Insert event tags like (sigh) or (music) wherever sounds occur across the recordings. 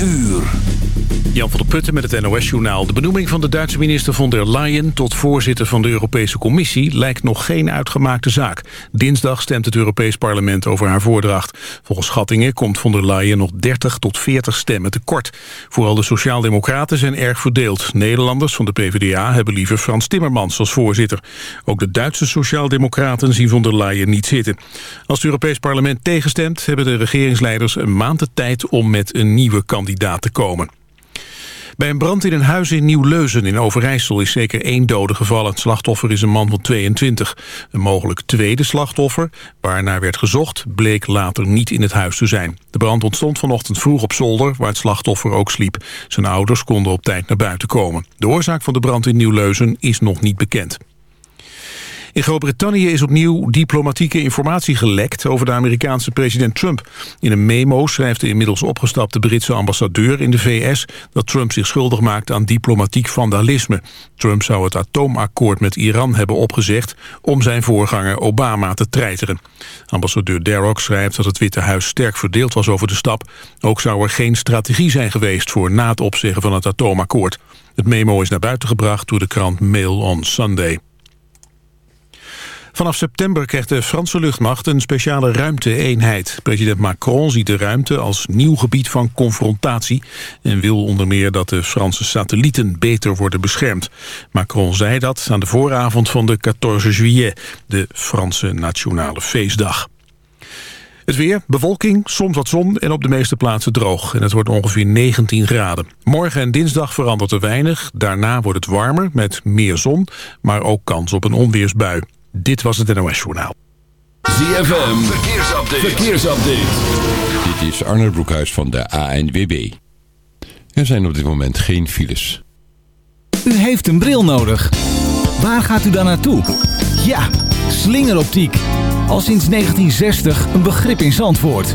uur. Jan van der Putten met het NOS-journaal. De benoeming van de Duitse minister von der Leyen tot voorzitter van de Europese Commissie lijkt nog geen uitgemaakte zaak. Dinsdag stemt het Europees Parlement over haar voordracht. Volgens schattingen komt von der Leyen nog 30 tot 40 stemmen tekort. Vooral de Sociaaldemocraten zijn erg verdeeld. Nederlanders van de PvdA hebben liever Frans Timmermans als voorzitter. Ook de Duitse Sociaaldemocraten zien von der Leyen niet zitten. Als het Europees Parlement tegenstemt, hebben de regeringsleiders een maand de tijd om met een nieuwe kandidaat te komen. Bij een brand in een huis in Nieuw-Leuzen in Overijssel is zeker één dode gevallen. Het slachtoffer is een man van 22. Een mogelijk tweede slachtoffer, waarnaar werd gezocht, bleek later niet in het huis te zijn. De brand ontstond vanochtend vroeg op zolder, waar het slachtoffer ook sliep. Zijn ouders konden op tijd naar buiten komen. De oorzaak van de brand in Nieuw-Leuzen is nog niet bekend. In Groot-Brittannië is opnieuw diplomatieke informatie gelekt over de Amerikaanse president Trump. In een memo schrijft de inmiddels opgestapte Britse ambassadeur in de VS dat Trump zich schuldig maakt aan diplomatiek vandalisme. Trump zou het atoomakkoord met Iran hebben opgezegd om zijn voorganger Obama te treiteren. Ambassadeur Darroch schrijft dat het Witte Huis sterk verdeeld was over de stap. Ook zou er geen strategie zijn geweest voor na het opzeggen van het atoomakkoord. Het memo is naar buiten gebracht door de krant Mail on Sunday. Vanaf september krijgt de Franse luchtmacht een speciale ruimte-eenheid. President Macron ziet de ruimte als nieuw gebied van confrontatie... en wil onder meer dat de Franse satellieten beter worden beschermd. Macron zei dat aan de vooravond van de 14 juillet... de Franse nationale feestdag. Het weer, bewolking, soms wat zon en op de meeste plaatsen droog. En het wordt ongeveer 19 graden. Morgen en dinsdag verandert er weinig. Daarna wordt het warmer met meer zon, maar ook kans op een onweersbui. Dit was het NOS Journaal. ZFM, verkeersupdate. verkeersupdate. Dit is Arne Broekhuis van de ANWB. Er zijn op dit moment geen files. U heeft een bril nodig. Waar gaat u dan naartoe? Ja, slingeroptiek. Al sinds 1960 een begrip in Zandvoort.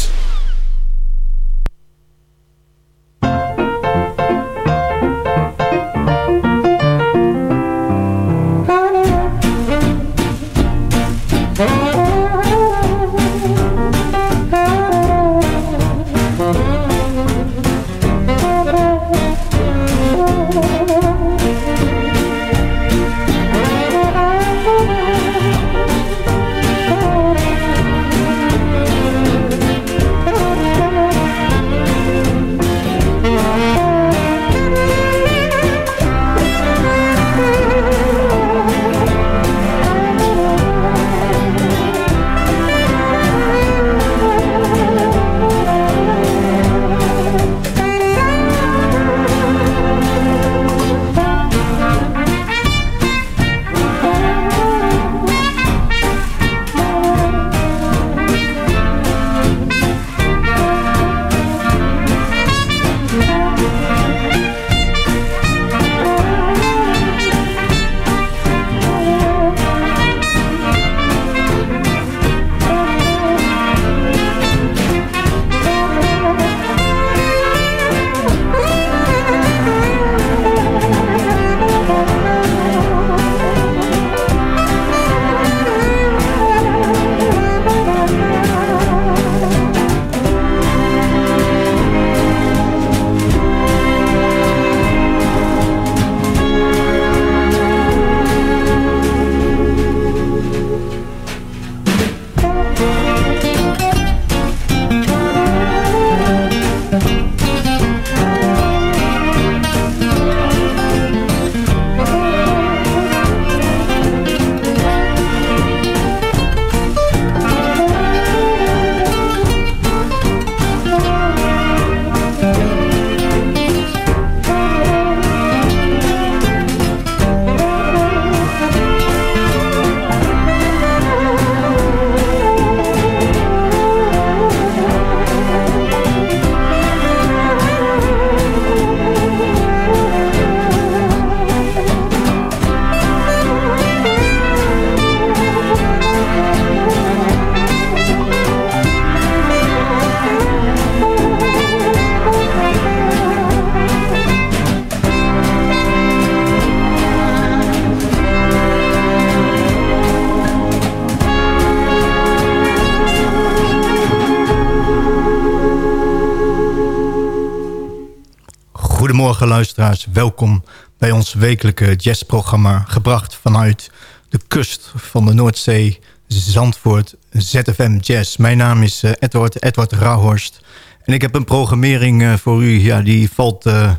Welkom bij ons wekelijke jazzprogramma... gebracht vanuit de kust van de Noordzee, Zandvoort, ZFM Jazz. Mijn naam is uh, Edward, Edward Rauhorst. En ik heb een programmering uh, voor u, ja, die valt uh,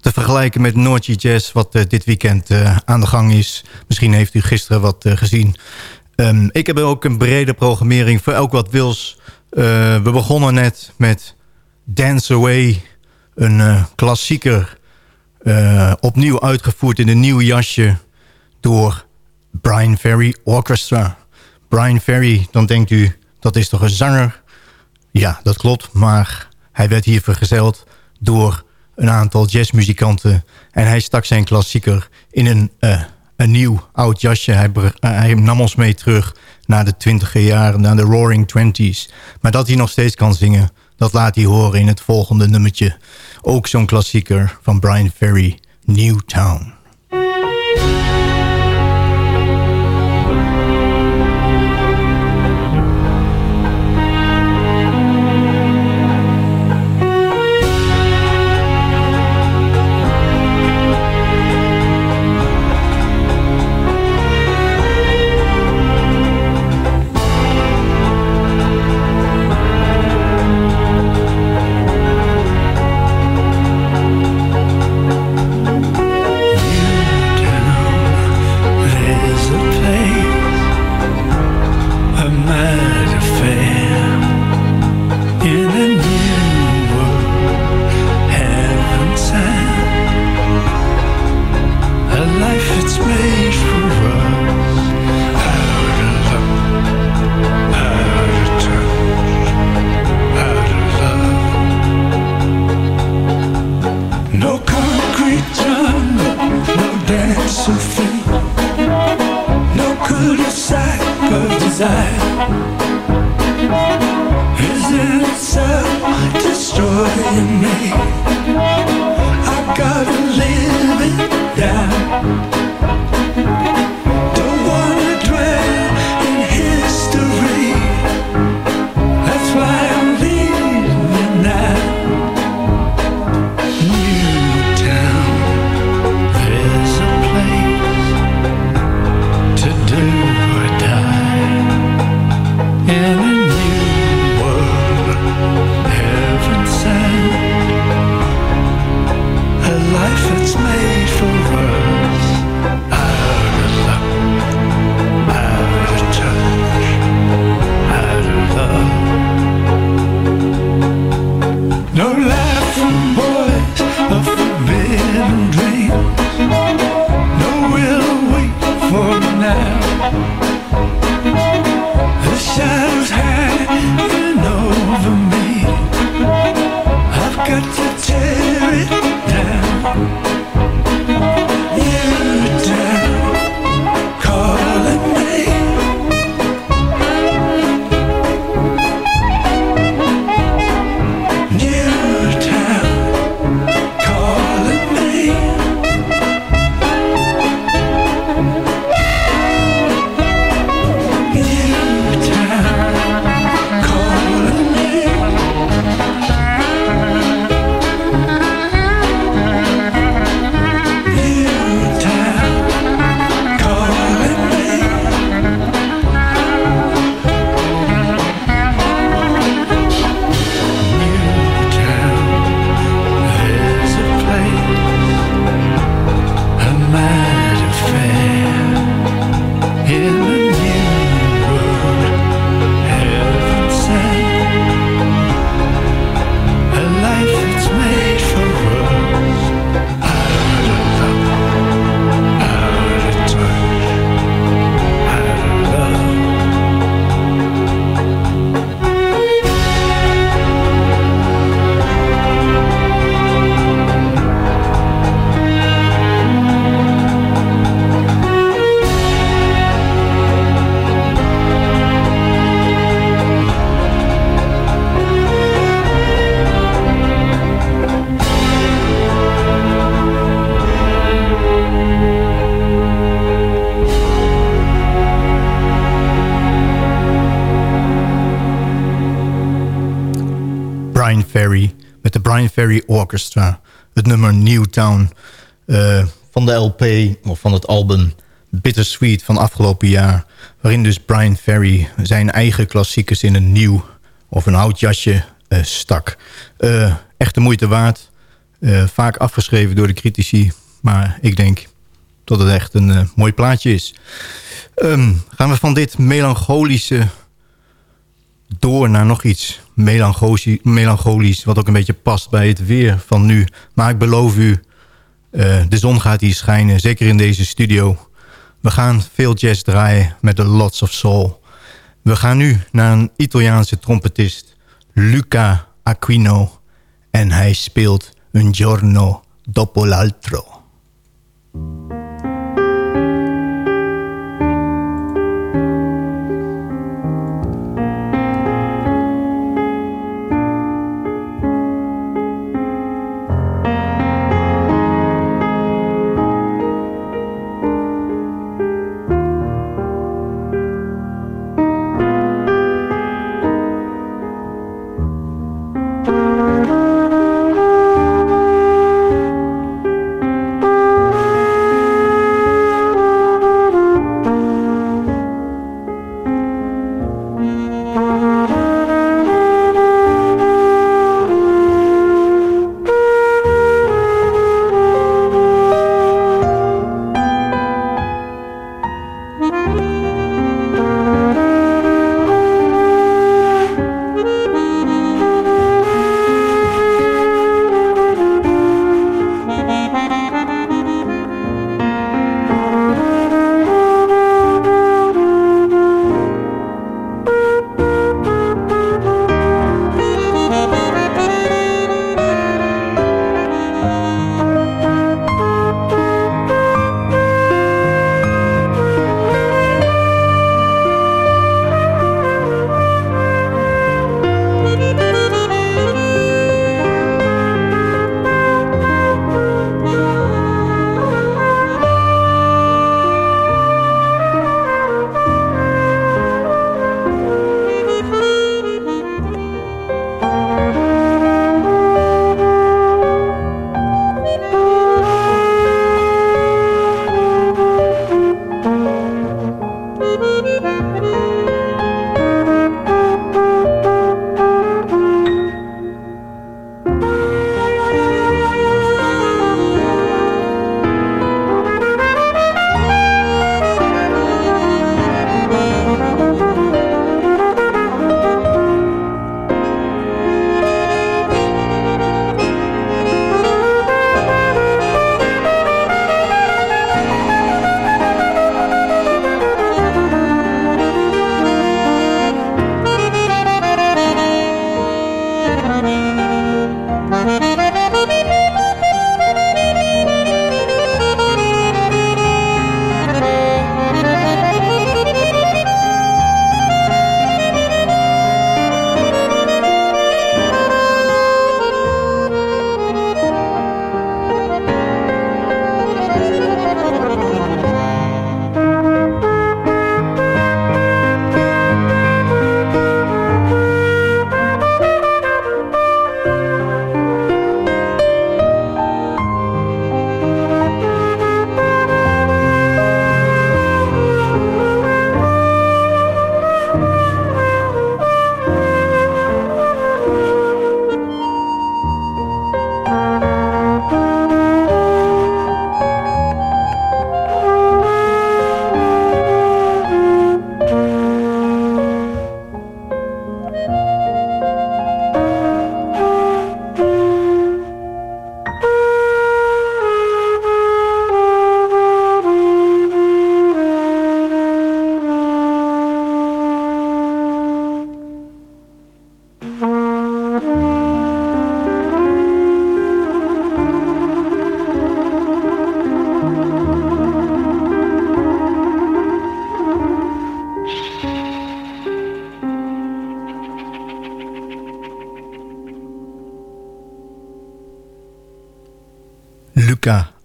te vergelijken met Noordje Jazz... wat dit weekend aan de gang is. Misschien heeft u gisteren wat gezien. Um, ik heb ook een brede programmering voor elk wat wils. we begonnen net met Dance Away, een klassieker... opnieuw uitgevoerd in een nieuw jasje door Brian Ferry Orchestra. Brian Ferry, dan denkt u, dat is toch een zanger? Ja, dat klopt, maar hij werd hier vergezeld door een aantal jazzmuzikanten. En hij stak zijn klassieker in een, uh, een nieuw oud jasje. Hij, uh, hij, nam ons mee terug naar de twintiger jaren, naar de Roaring Twenties. Maar dat hij nog steeds kan zingen, dat laat hij horen in het volgende nummertje. Ook zo'n klassieker van Brian Ferry, Newtown. Brian Ferry met de Brian Orchestra. het nummer Newtown uh, van de LP of van het album Bittersweet van afgelopen jaar. Waarin dus Brian Ferry zijn eigen klassiekers in een nieuw of een oud jasje uh, stak. Uh, echt de moeite waard. vaak afgeschreven door de critici. Maar ik denk dat het echt een mooi plaatje is. Um, gaan we van dit melancholische door naar nog iets melancholisch... wat ook een beetje past bij het weer van nu. Maar ik beloof u, uh, de zon gaat hier schijnen, zeker in deze studio. We gaan veel jazz draaien met de Lots of Soul. We gaan nu naar een Italiaanse trompetist, Luca Aquino. En hij speelt Un giorno dopo l'altro.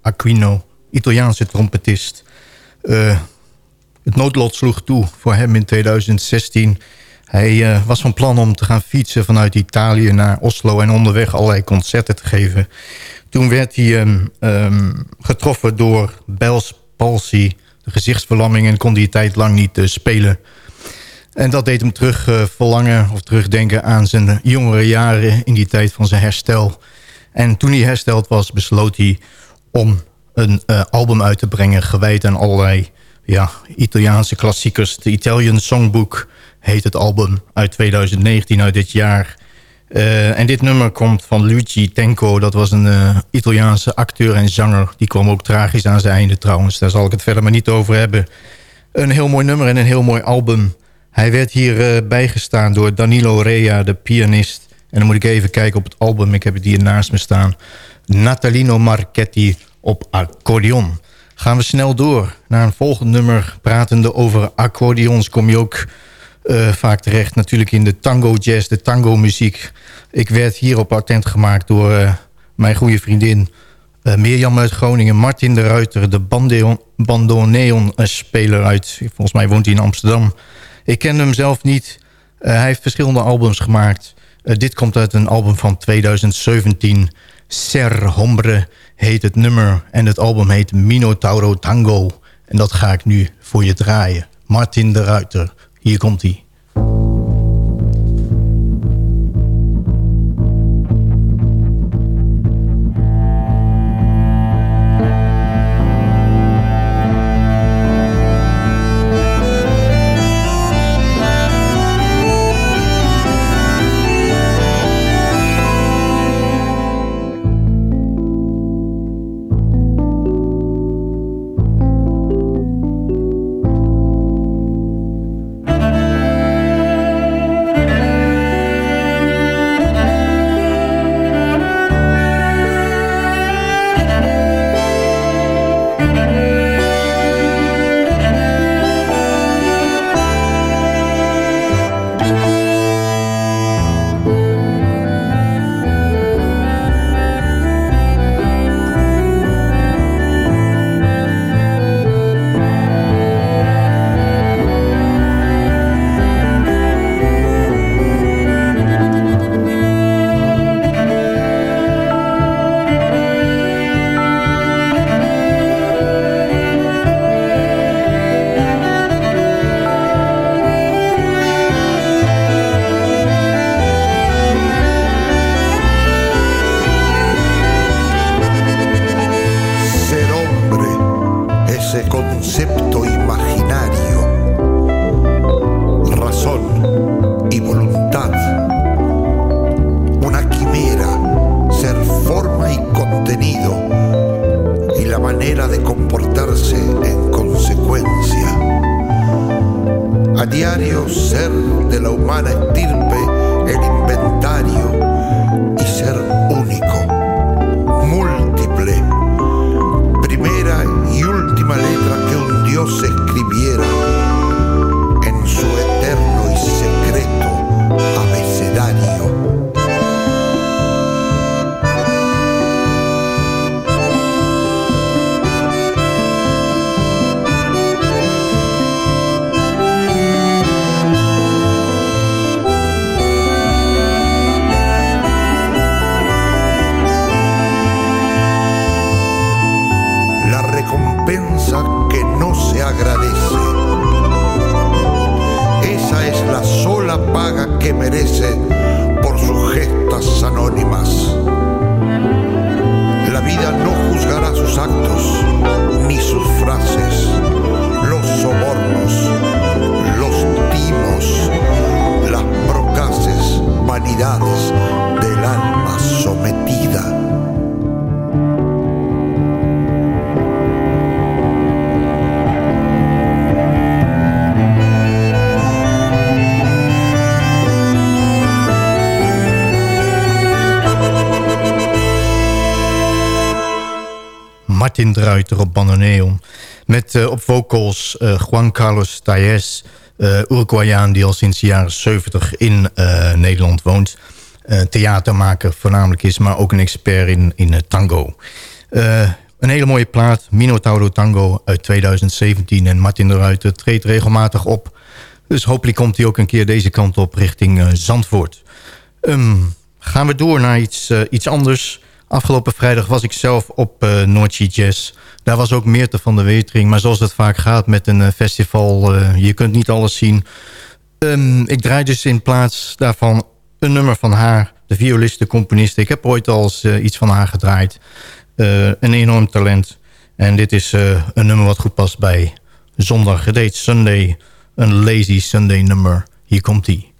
Aquino, Italiaanse trompetist. Uh, het noodlot sloeg toe voor hem in 2016. Hij was van plan om te gaan fietsen vanuit Italië naar Oslo... en onderweg allerlei concerten te geven. Toen werd hij um, um, getroffen door Bell's palsy, de gezichtsverlamming... en kon hij tijd lang niet uh, spelen. En dat deed hem terug verlangen of terugdenken aan zijn jongere jaren... in die tijd van zijn herstel. En toen hij hersteld was, besloot hij om een uh, album uit te brengen... gewijd aan allerlei ja, Italiaanse klassiekers. De Italian Songbook heet het album uit 2019, uit dit jaar... Uh, en dit nummer komt van Luigi Tenco. Dat was een uh, Italiaanse acteur en zanger. Die kwam ook tragisch aan zijn einde trouwens. Daar zal ik het verder maar niet over hebben. Een heel mooi nummer en een heel mooi album. Hij werd hier bijgestaan door Danilo Rea, de pianist. En dan moet ik even kijken op het album. Ik heb het hier naast me staan. Natalino Marchetti op accordeon. Gaan we snel door naar een volgend nummer. Pratende over accordeons kom je ook uh, vaak terecht natuurlijk in de tango jazz, de tango muziek. Ik werd hierop attent gemaakt door uh, mijn goede vriendin uh, Mirjam uit Groningen. Martin de Ruiter, de bandoneon speler uit, volgens mij woont hij in Amsterdam. Ik ken hem zelf niet. hij heeft verschillende albums gemaakt. dit komt uit een album van 2017. Ser Hombre heet het nummer. En het album heet Minotauro Tango. En dat ga ik nu voor je draaien. Martin de Ruiter. Hier komt hij. Druiter op bandoneon. Met uh, op vocals uh, Juan Carlos Tajes, uh, Uruguayaan... die al sinds de jaren 70 in Nederland woont. theatermaker voornamelijk is, maar ook een expert in, in tango. een hele mooie plaat, Minotauro Tango uit 2017. En Martin de Ruiter treedt regelmatig op Dus hopelijk komt hij ook een keer deze kant op richting Zandvoort. Um, gaan we door naar iets, iets anders. Afgelopen vrijdag was ik zelf op uh, Jazz. Daar was ook Meerte van de Wetering. Maar zoals het vaak gaat met een festival... je kunt niet alles zien. Um, ik draai dus in plaats daarvan een nummer van haar. De violiste, componiste. Ik heb ooit al eens iets van haar gedraaid. een enorm talent. En dit is uh, een nummer wat goed past bij zondag. Het Sunday, een lazy Sunday nummer. Hier komt ie.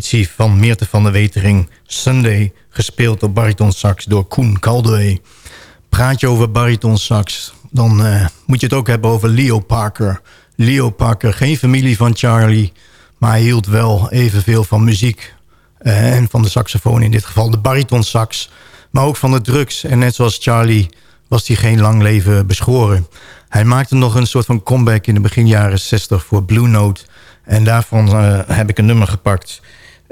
Van Meerte van der Wetering... Sunday, gespeeld op baritonsax door Koen Caldwell. Praat je over baritonsax, dan uh, moet je het ook hebben over Leo Parker. Leo Parker, geen familie van Charlie... maar hij hield wel evenveel van muziek... Uh, en van de saxofoon in dit geval, de baritonsax... maar ook van de drugs. En net zoals Charlie was hij geen lang leven beschoren. Hij maakte nog een soort van comeback in de begin jaren 60 voor Blue Note... En daarvan uh, heb ik een nummer gepakt.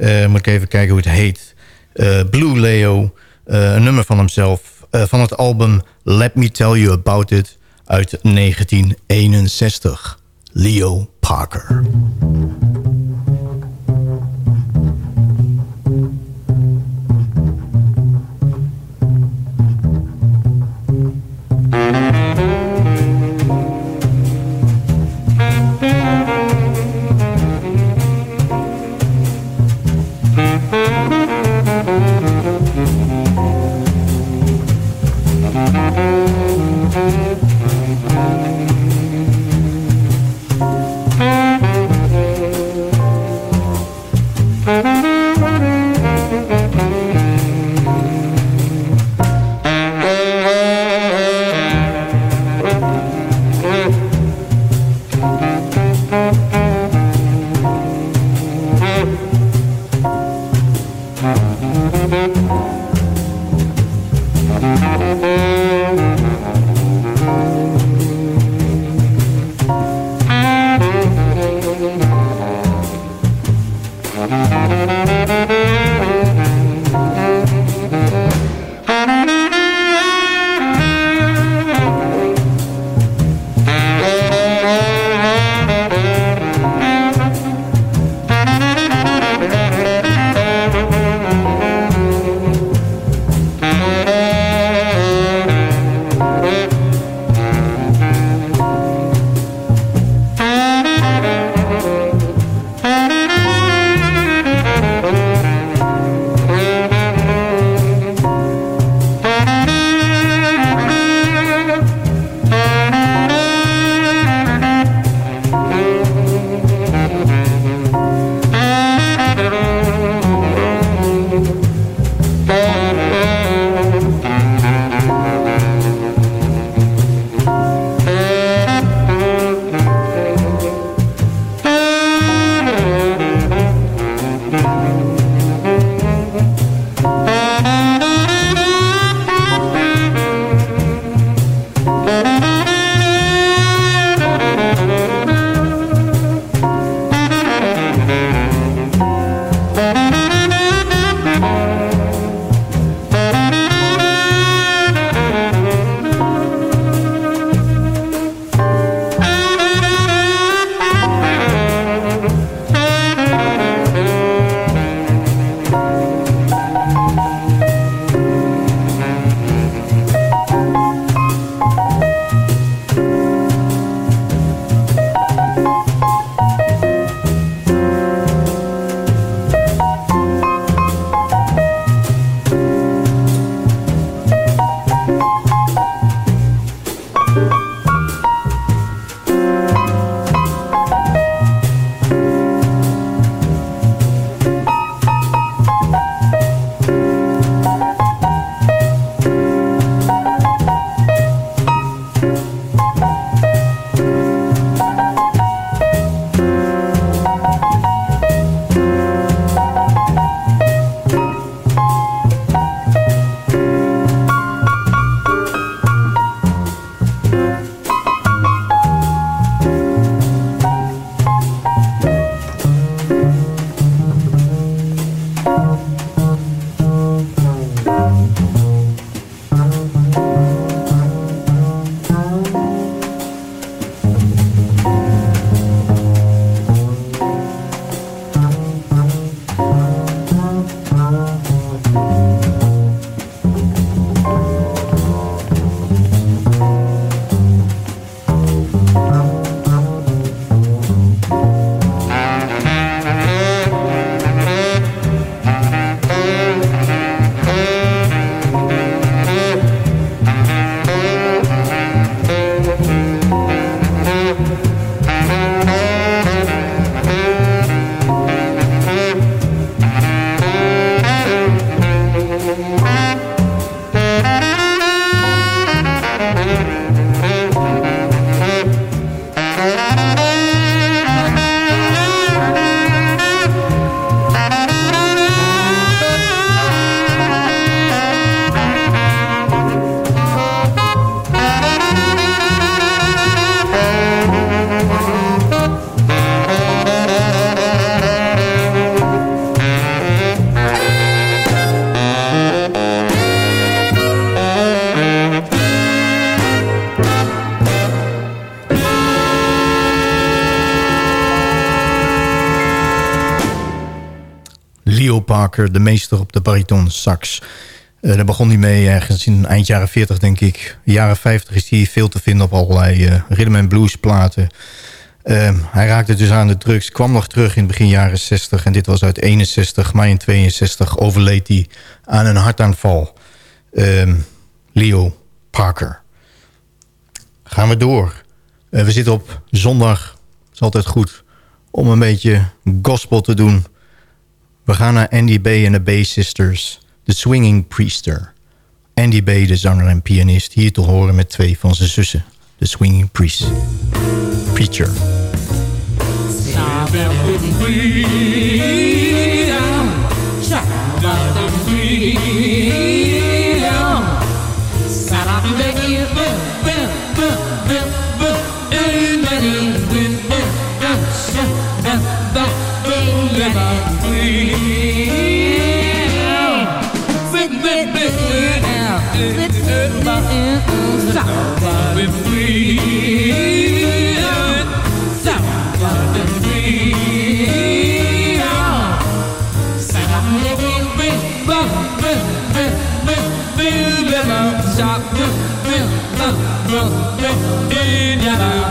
Uh, moet ik even kijken hoe het heet. Uh, Blue Leo, een nummer van hemzelf. van het album Let Me Tell You About It uit 1961. Leo Parker. Bariton sax. Uh, daar begon hij mee ergens in eind jaren 40, denk ik. Jaren 50 is hij veel te vinden op allerlei uh, rhythm and blues platen. Uh, hij raakte dus aan de drugs, kwam nog terug in begin jaren 60... en dit was uit 61, maar in 62 overleed hij aan een hartaanval. Ehm, Leo Parker. Gaan we door. Uh, we zitten op zondag, is altijd goed... om een beetje gospel te doen... We gaan naar Andy Bay en de Bay Sisters, The Swinging Priester. Andy Bay, de zanger en pianist, hier te horen met twee van zijn zussen. The Swinging Priest. Preacher. Lekker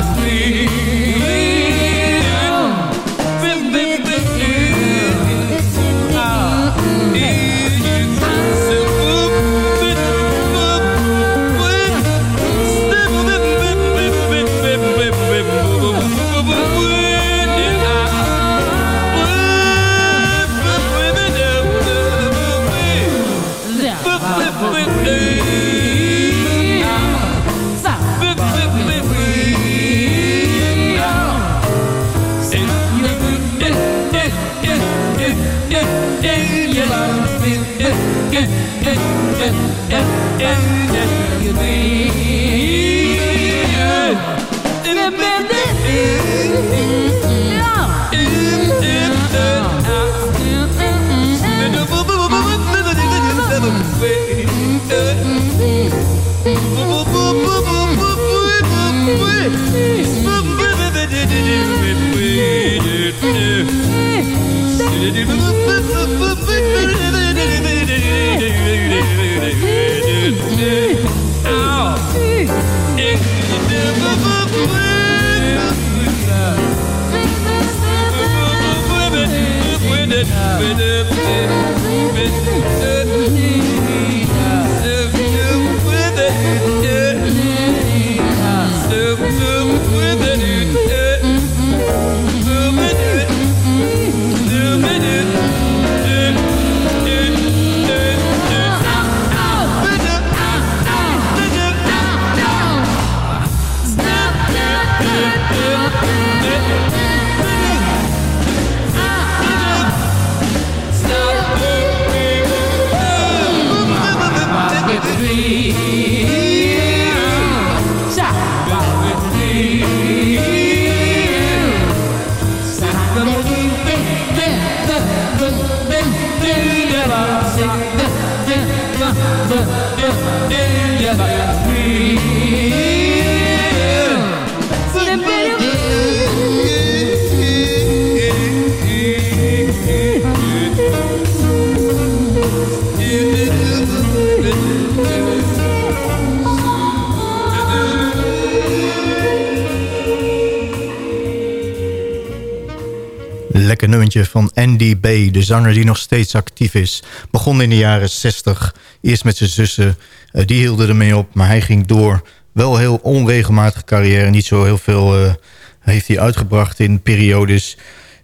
Andy B, de zanger die nog steeds actief is. Begon in de jaren 60, eerst met zijn zussen. Uh, die hielden ermee op, maar hij ging door. Wel heel onregelmatige carrière, niet zo heel veel uh, heeft hij uitgebracht in periodes.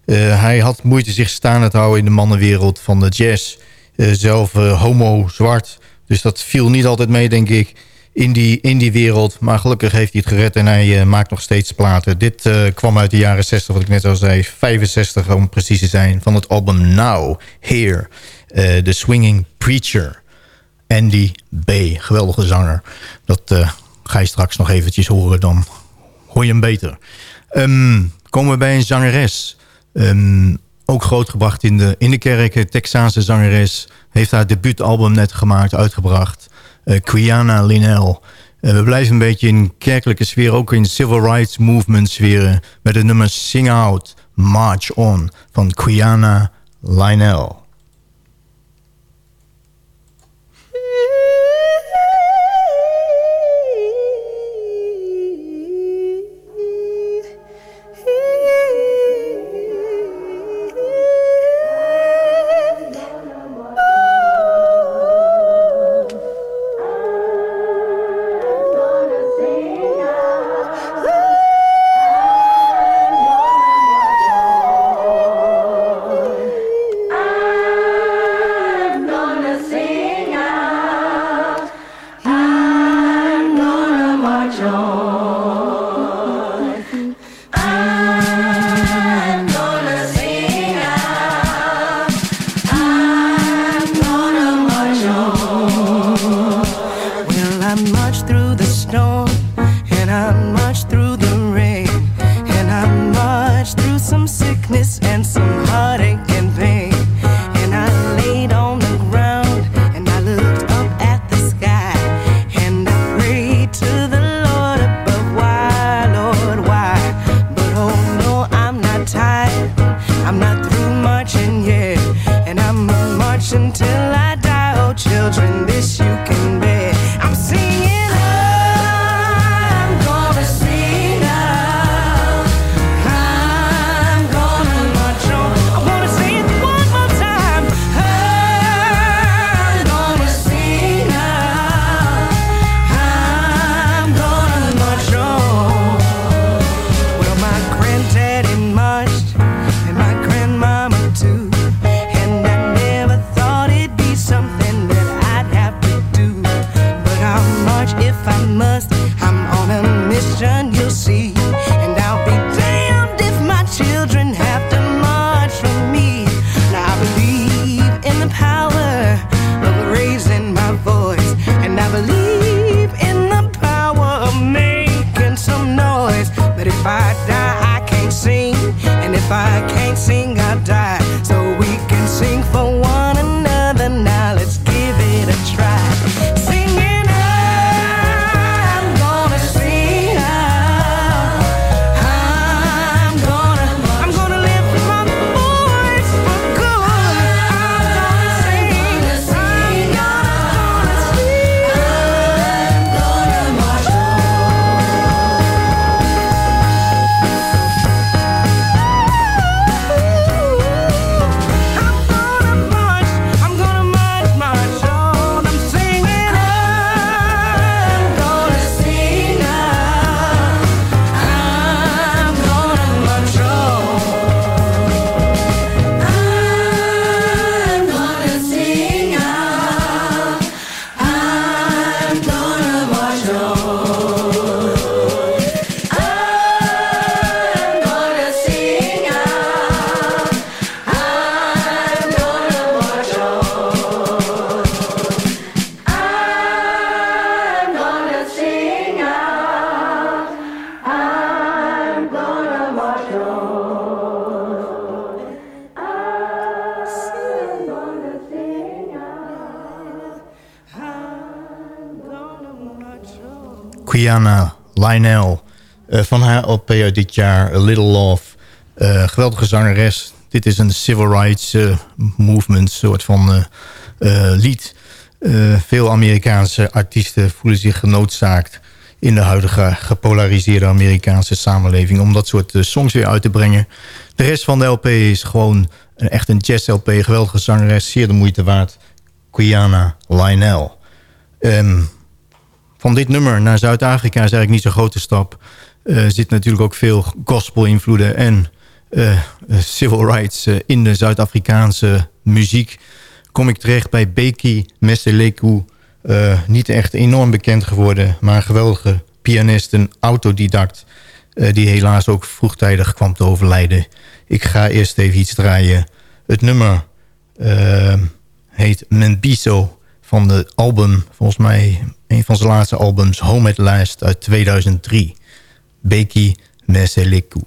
Uh, hij had moeite zich staande te houden in de mannenwereld van de jazz. zelf homo, zwart, dus dat viel niet altijd mee, denk ik. In die, wereld. Maar gelukkig heeft hij het gered en hij maakt nog steeds platen. Dit kwam uit de jaren 60, wat ik net al zei. 65 om precies te zijn, van het album Now, Here. The Swinging Preacher. Andy B. Geweldige zanger. Dat ga je straks nog eventjes horen, dan hoor je hem beter. Um, komen we bij een zangeres. Um, ook grootgebracht in de, in de kerk. Texaanse zangeres. Heeft haar debuutalbum net gemaakt, uitgebracht. Uh, Quiana Linnell. Uh, we blijven een beetje in kerkelijke sfeer. Ook in civil rights movement sferen. Met het nummer Sing Out, March On. Van Quiana Linnell. Quiana Lionel. Uh, van haar LP uit dit jaar, A Little Love. Uh, geweldige zangeres. Dit is een civil rights uh, movement soort van lied. veel Amerikaanse artiesten voelen zich genoodzaakt... in de huidige gepolariseerde Amerikaanse samenleving... om dat soort songs weer uit te brengen. De rest van de LP is gewoon een, echt een jazz-LP. Geweldige zangeres, zeer de moeite waard. Quiana Lionel. Um, van dit nummer naar Zuid-Afrika is eigenlijk niet zo'n grote stap. Er uh, zit natuurlijk ook veel gospel-invloeden en uh, civil rights in de Zuid-Afrikaanse muziek. Kom ik terecht bij Beki Meseleku niet echt enorm bekend geworden, maar een geweldige pianist, een autodidact... Die helaas ook vroegtijdig kwam te overlijden. Ik ga eerst even iets draaien. Het nummer uh, heet Membiso van de album, volgens mij een van zijn laatste albums... Home at Last uit 2003. Beki Meseleku.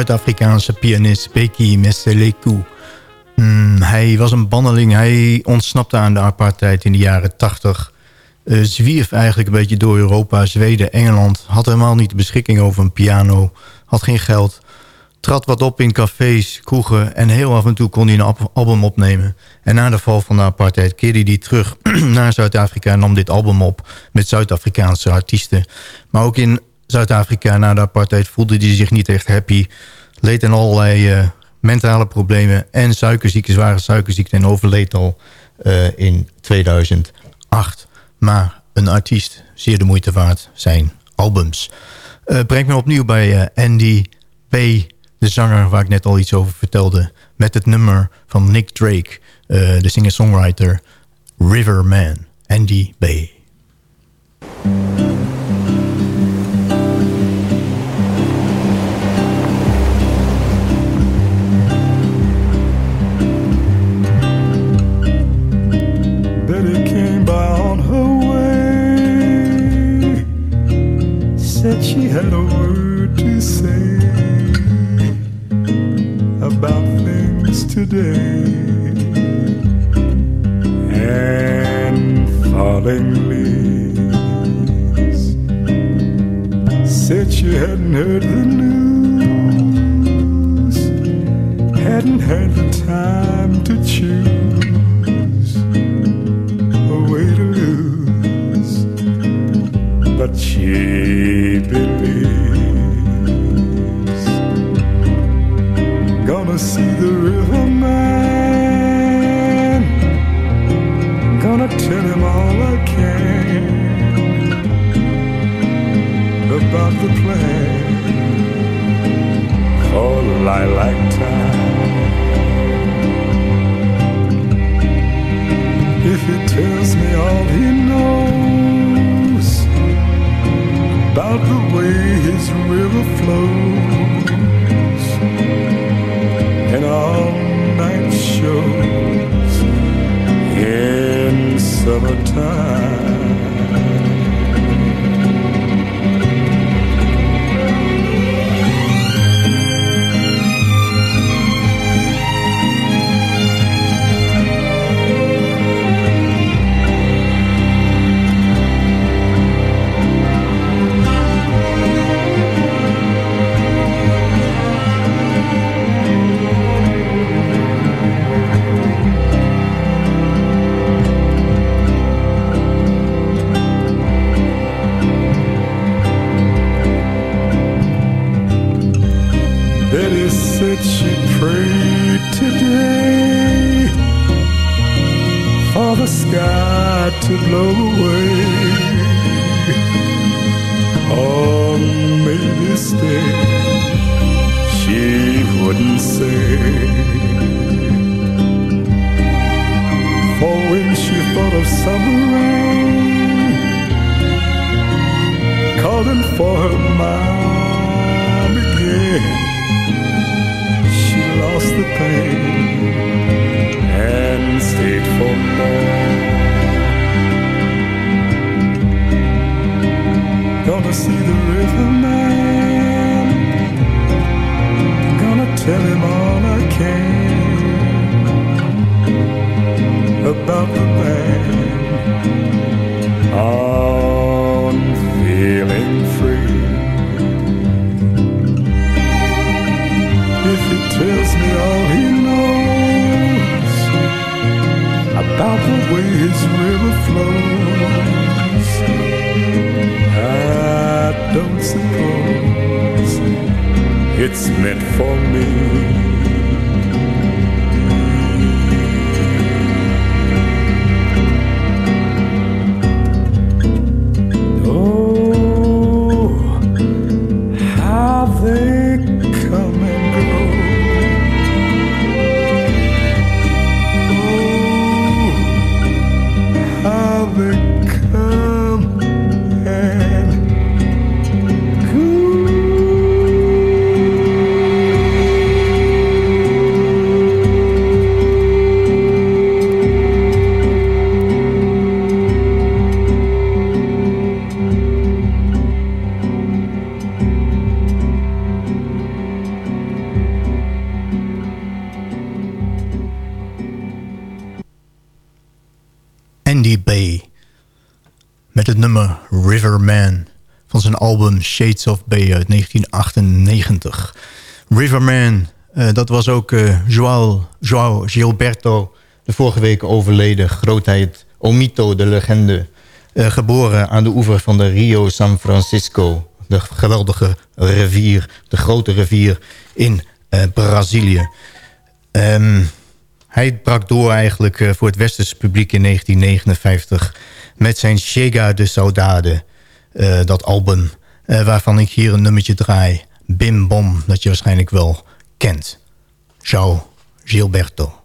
Zuid-Afrikaanse pianist Beki Meseleku. Hmm, hij was een banneling. Hij ontsnapte aan de apartheid in de jaren 80. Uh, zwierf eigenlijk een beetje door Europa, Zweden, Engeland. Had helemaal niet de beschikking over een piano. Had geen geld. Trad wat op in cafés, kroegen en heel af en toe kon hij een album opnemen. En na de val van de apartheid keerde hij terug (clears throat) naar Zuid-Afrika... en nam dit album op met Zuid-Afrikaanse artiesten. Maar ook in Zuid-Afrika na de apartheid voelde hij zich niet echt happy. Leed aan allerlei uh, mentale problemen en suikerziekte, zware suikerziekte... en overleed al uh, in 2008. Maar een artiest, zeer de moeite waard, zijn albums. Uh, brengt me opnieuw bij Andy B., de zanger waar ik net al iets over vertelde... met het nummer van Nick Drake, de singer-songwriter Riverman, Andy B. Shades of Bay uit 1998. Riverman, uh, dat was ook uh, Joao, Joao Gilberto, de vorige week overleden grootheid Omito, de legende. Uh, geboren aan de oever van de Rio San Francisco, de geweldige rivier, de grote rivier in Brazilië. Um, hij brak door eigenlijk voor het westerse publiek in 1959 met zijn Chega de Saudade, dat album... Uh, waarvan ik hier een nummertje draai. Bim Bom, dat je waarschijnlijk wel kent. Ciao, Gilberto.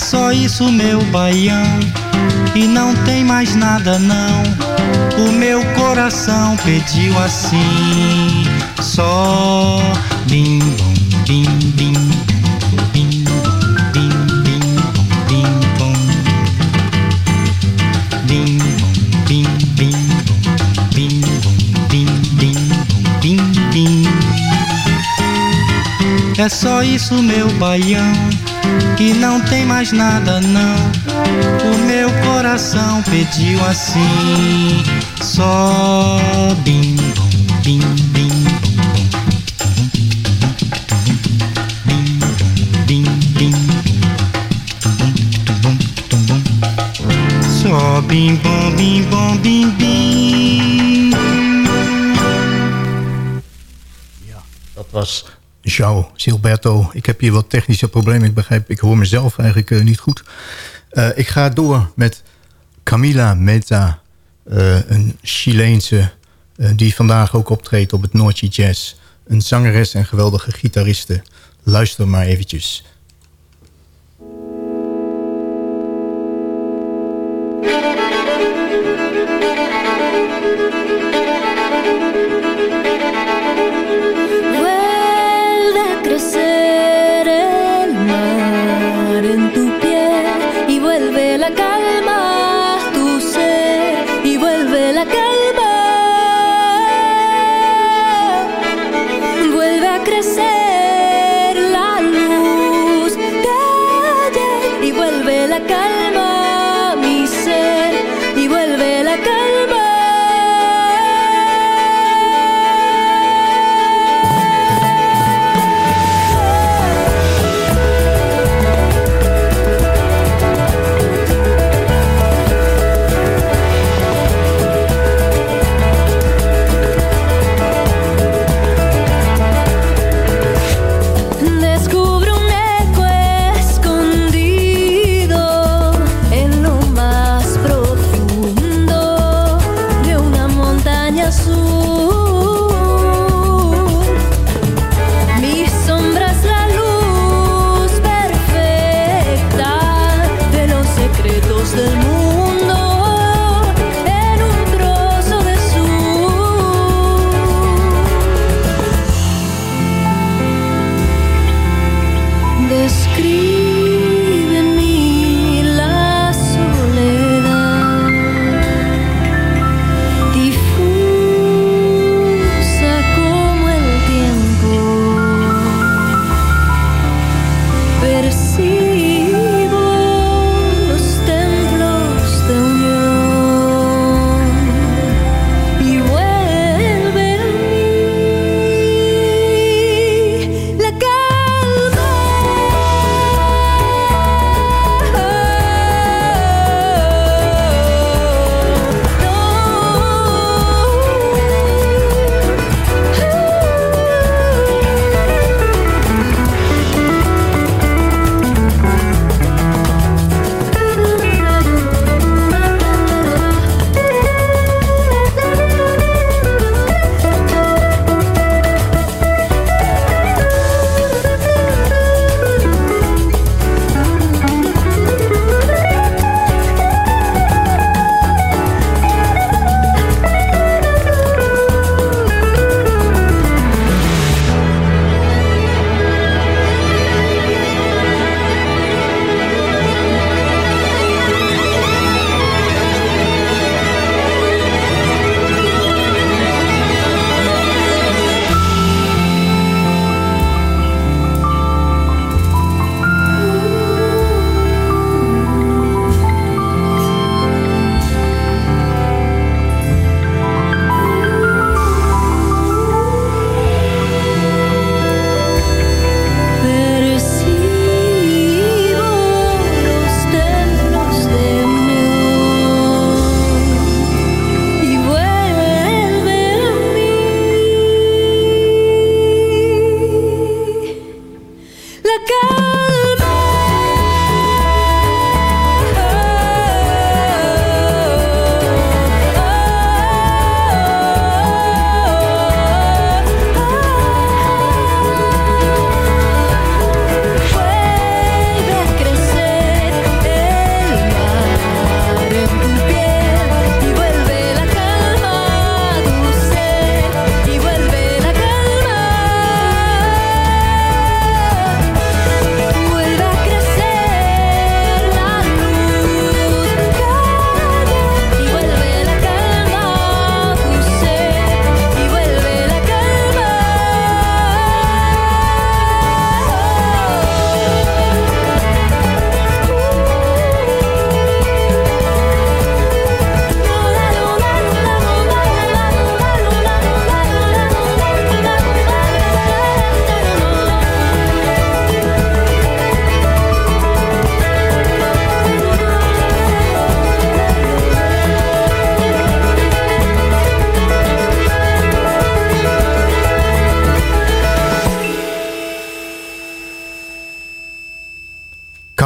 Só isso, meu baião, e não tem mais nada não. O meu coração pediu assim, só bim bom, bim bim bim bim bim bim bom. Bim bim bim bim bim bim bim bim. É só isso, meu baião, e não tem mais nada não. O meu coração pediu assim, só bim bom, bim bim Só bim bom, bim bom, bim bim. Dat was João Gilberto. Ik heb hier wat technische problemen. Ik begrijp, ik hoor mezelf eigenlijk uh, niet goed. Uh, ik ga door met Camila Meta. Uh, een Chileense die vandaag ook optreedt op het Noordje Jazz. Een zangeres en geweldige gitariste. Luister maar eventjes.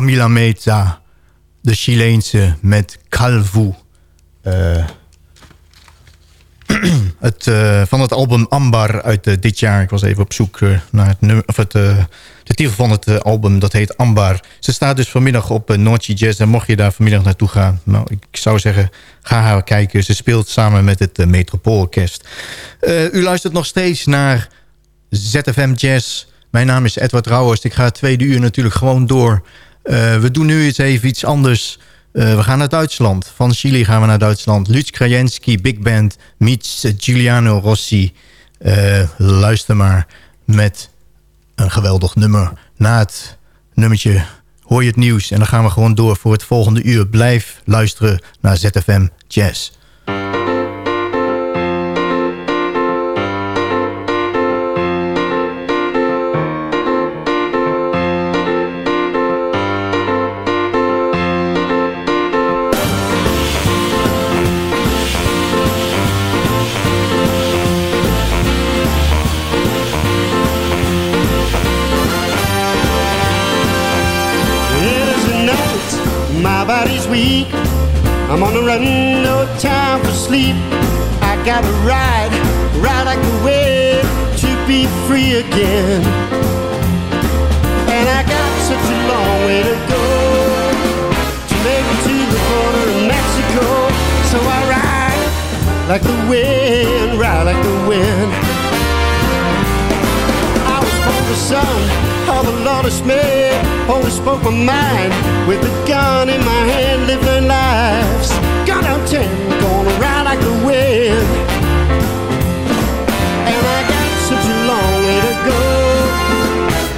Camila Meta, de Chileense met Calvu. Uh, (clears throat) het, uh, van het album Ambar uit uh, dit jaar. Ik was even op zoek naar het nummer, of het, de titel van het album. Dat heet Ambar. Ze staat dus vanmiddag op uh, Jazz. En mocht je daar vanmiddag naartoe gaan. Nou, ik zou zeggen, ga haar kijken. Ze speelt samen met het Metropoolorkest. u luistert nog steeds naar ZFM Jazz. Mijn naam is Edward Rauwers. Ik ga het tweede uur natuurlijk gewoon door. We doen nu eens even iets anders... Uh, we gaan naar Duitsland. Van Chili gaan we naar Duitsland. Lutz Krajewski, Big Band, meets Giuliano Rossi. Luister maar met een geweldig nummer. Na het nummertje hoor je het nieuws. En dan gaan we gewoon door voor het volgende uur. Blijf luisteren naar ZFM Jazz. Gotta ride, ride like the wind to be free again. And I got such a long way to go to make it to the border of Mexico. So I ride like the wind, ride like the wind. I was born the sun how the Lord has made. Only spoke my mind with a gun in my hand, their lives. Gonna ride like the. And I got such a long way to go.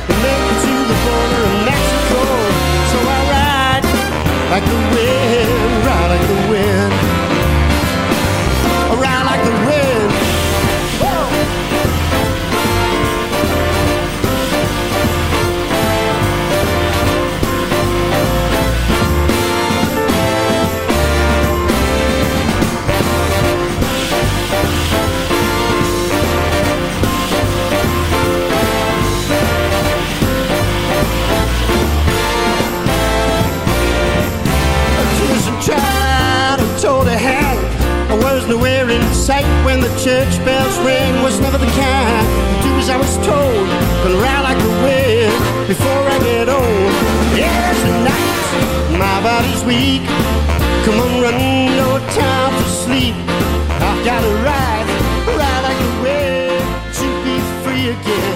To make it to the border of Mexico. So I ride like the wind, ride like the wind. Nowhere in sight when the church bells ring was never the kind to do as I was told. Gonna ride like the wind before I get old. Yes, the night, my body's weak. Come on, run, no time for sleep. I've gotta ride, ride like the wind to be free again.